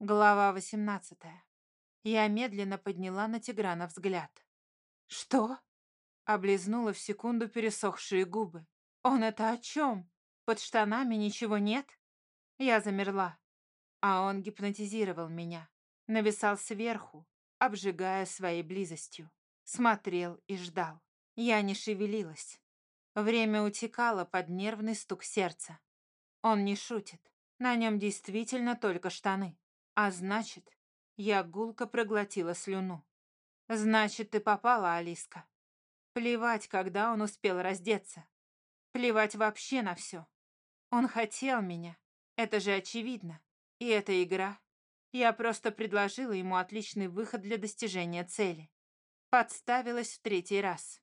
Глава 18. Я медленно подняла на Тиграна взгляд. «Что?» Облизнула в секунду пересохшие губы. «Он это о чем? Под штанами ничего нет?» Я замерла, а он гипнотизировал меня. Нависал сверху, обжигая своей близостью. Смотрел и ждал. Я не шевелилась. Время утекало под нервный стук сердца. Он не шутит. На нем действительно только штаны. А значит, я гулко проглотила слюну. Значит, ты попала, Алиска. Плевать, когда он успел раздеться. Плевать вообще на все. Он хотел меня. Это же очевидно. И эта игра. Я просто предложила ему отличный выход для достижения цели. Подставилась в третий раз.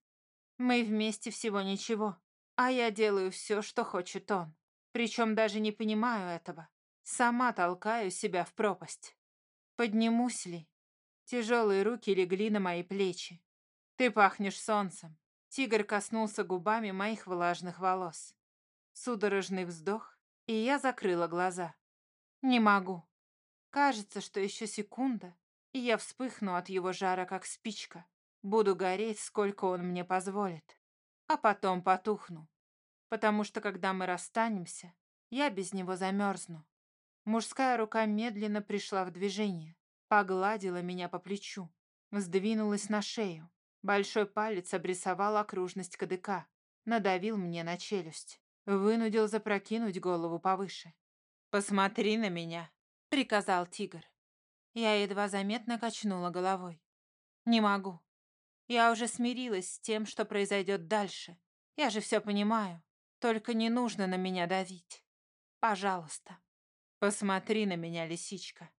Мы вместе всего ничего. А я делаю все, что хочет он. Причем даже не понимаю этого. Сама толкаю себя в пропасть. Поднимусь ли? Тяжелые руки легли на мои плечи. Ты пахнешь солнцем. Тигр коснулся губами моих влажных волос. Судорожный вздох, и я закрыла глаза. Не могу. Кажется, что еще секунда, и я вспыхну от его жара, как спичка. Буду гореть, сколько он мне позволит. А потом потухну. Потому что, когда мы расстанемся, я без него замерзну. Мужская рука медленно пришла в движение, погладила меня по плечу, сдвинулась на шею. Большой палец обрисовал окружность кадыка, надавил мне на челюсть, вынудил запрокинуть голову повыше. «Посмотри на меня», — приказал тигр. Я едва заметно качнула головой. «Не могу. Я уже смирилась с тем, что произойдет дальше. Я же все понимаю. Только не нужно на меня давить. Пожалуйста». «Посмотри на меня, лисичка».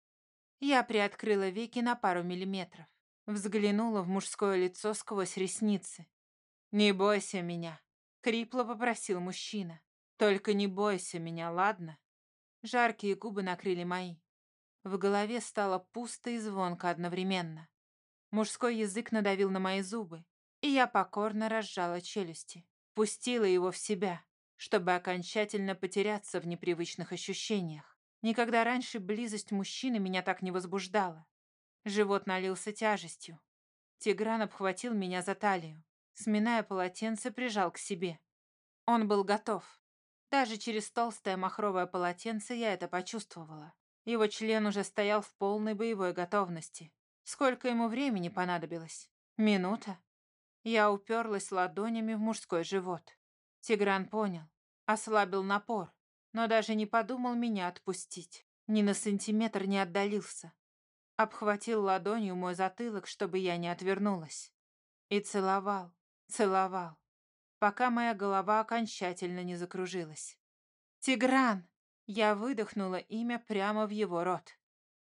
Я приоткрыла веки на пару миллиметров, взглянула в мужское лицо сквозь ресницы. «Не бойся меня», — хрипло попросил мужчина. «Только не бойся меня, ладно?» Жаркие губы накрыли мои. В голове стало пусто и звонко одновременно. Мужской язык надавил на мои зубы, и я покорно разжала челюсти, пустила его в себя, чтобы окончательно потеряться в непривычных ощущениях. Никогда раньше близость мужчины меня так не возбуждала. Живот налился тяжестью. Тигран обхватил меня за талию. Сминая полотенце, прижал к себе. Он был готов. Даже через толстое махровое полотенце я это почувствовала. Его член уже стоял в полной боевой готовности. Сколько ему времени понадобилось? Минута? Я уперлась ладонями в мужской живот. Тигран понял. Ослабил напор но даже не подумал меня отпустить. Ни на сантиметр не отдалился. Обхватил ладонью мой затылок, чтобы я не отвернулась. И целовал, целовал, пока моя голова окончательно не закружилась. «Тигран!» Я выдохнула имя прямо в его рот.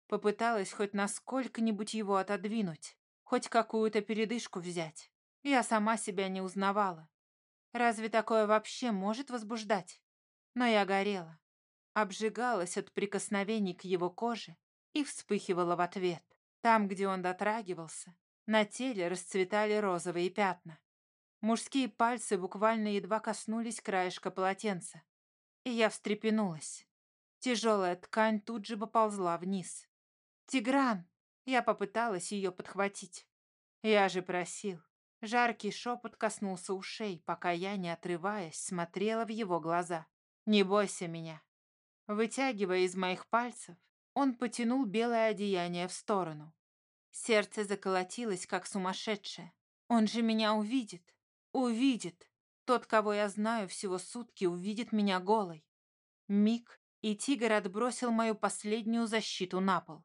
Попыталась хоть насколько-нибудь его отодвинуть, хоть какую-то передышку взять. Я сама себя не узнавала. Разве такое вообще может возбуждать? Но я горела, обжигалась от прикосновений к его коже и вспыхивала в ответ. Там, где он дотрагивался, на теле расцветали розовые пятна. Мужские пальцы буквально едва коснулись краешка полотенца. И я встрепенулась. Тяжелая ткань тут же поползла вниз. «Тигран!» Я попыталась ее подхватить. Я же просил. Жаркий шепот коснулся ушей, пока я, не отрываясь, смотрела в его глаза. «Не бойся меня». Вытягивая из моих пальцев, он потянул белое одеяние в сторону. Сердце заколотилось, как сумасшедшее. Он же меня увидит. Увидит. Тот, кого я знаю всего сутки, увидит меня голой. Миг, и тигр отбросил мою последнюю защиту на пол.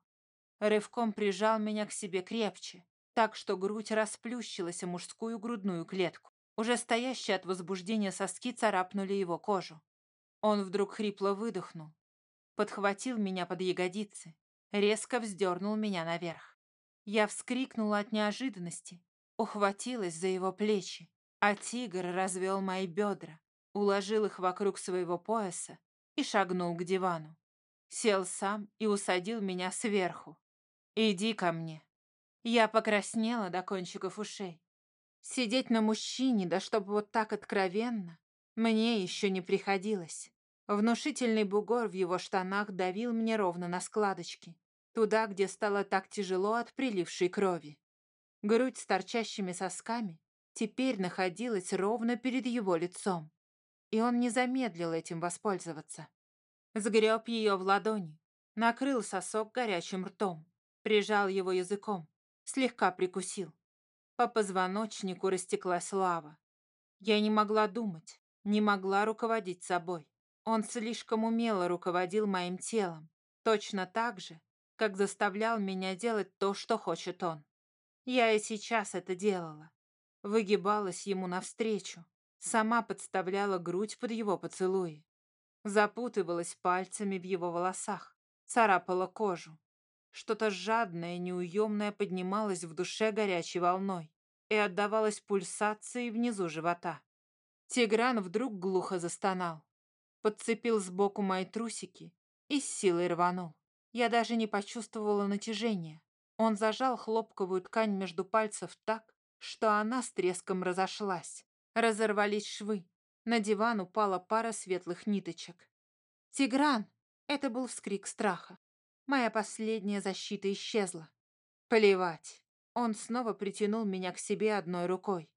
Рывком прижал меня к себе крепче, так что грудь расплющилась о мужскую грудную клетку. Уже стоящие от возбуждения соски царапнули его кожу. Он вдруг хрипло выдохнул, подхватил меня под ягодицы, резко вздернул меня наверх. Я вскрикнула от неожиданности, ухватилась за его плечи, а тигр развел мои бедра, уложил их вокруг своего пояса и шагнул к дивану. Сел сам и усадил меня сверху. «Иди ко мне». Я покраснела до кончиков ушей. Сидеть на мужчине, да чтобы вот так откровенно, мне еще не приходилось. Внушительный бугор в его штанах давил мне ровно на складочки. Туда, где стало так тяжело от прилившей крови. Грудь с торчащими сосками теперь находилась ровно перед его лицом. И он не замедлил этим воспользоваться. Сгреб ее в ладони, накрыл сосок горячим ртом, прижал его языком, слегка прикусил. По позвоночнику растеклась лава. Я не могла думать, не могла руководить собой. Он слишком умело руководил моим телом, точно так же, как заставлял меня делать то, что хочет он. Я и сейчас это делала. Выгибалась ему навстречу, сама подставляла грудь под его поцелуи. Запутывалась пальцами в его волосах, царапала кожу. Что-то жадное, неуемное поднималось в душе горячей волной и отдавалось пульсацией внизу живота. Тигран вдруг глухо застонал, подцепил сбоку мои трусики и с силой рванул. Я даже не почувствовала натяжения. Он зажал хлопковую ткань между пальцев так, что она с треском разошлась. Разорвались швы. На диван упала пара светлых ниточек. «Тигран!» — это был вскрик страха. Моя последняя защита исчезла. Плевать. Он снова притянул меня к себе одной рукой.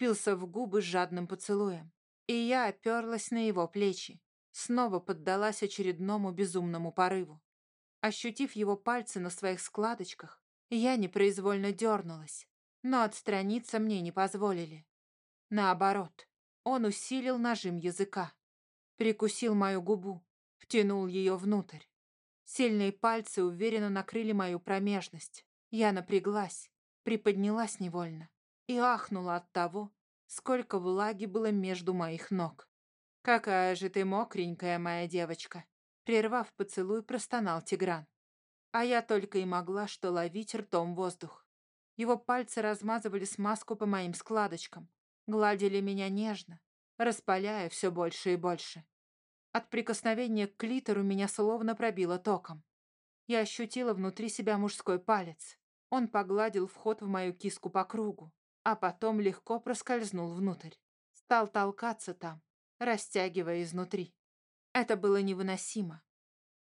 Пился в губы жадным поцелуем. И я оперлась на его плечи. Снова поддалась очередному безумному порыву. Ощутив его пальцы на своих складочках, я непроизвольно дернулась, но отстраниться мне не позволили. Наоборот, он усилил нажим языка, прикусил мою губу, втянул ее внутрь. Сильные пальцы уверенно накрыли мою промежность. Я напряглась, приподнялась невольно и ахнула от того, сколько влаги было между моих ног. «Какая же ты мокренькая, моя девочка!» Прервав поцелуй, простонал Тигран. А я только и могла что ловить ртом воздух. Его пальцы размазывали смазку по моим складочкам, гладили меня нежно, распаляя все больше и больше. От прикосновения к клитору меня словно пробило током. Я ощутила внутри себя мужской палец. Он погладил вход в мою киску по кругу, а потом легко проскользнул внутрь. Стал толкаться там, растягивая изнутри. Это было невыносимо.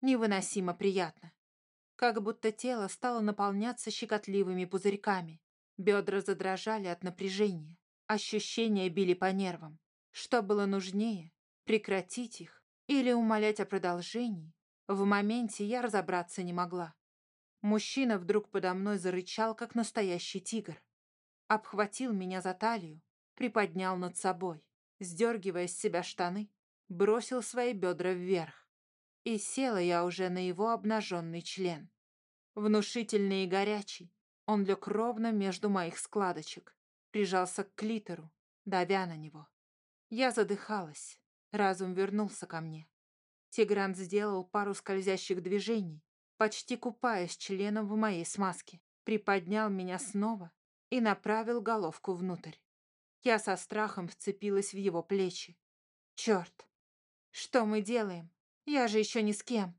Невыносимо приятно. Как будто тело стало наполняться щекотливыми пузырьками. Бедра задрожали от напряжения. Ощущения били по нервам. Что было нужнее? Прекратить их или умолять о продолжении, в моменте я разобраться не могла. Мужчина вдруг подо мной зарычал, как настоящий тигр. Обхватил меня за талию, приподнял над собой, сдергивая с себя штаны, бросил свои бедра вверх. И села я уже на его обнаженный член. Внушительный и горячий, он лег ровно между моих складочек, прижался к клитору, давя на него. Я задыхалась, Разум вернулся ко мне. Тигран сделал пару скользящих движений, почти купаясь членом в моей смазке, приподнял меня снова и направил головку внутрь. Я со страхом вцепилась в его плечи. Черт! Что мы делаем? Я же еще ни с кем.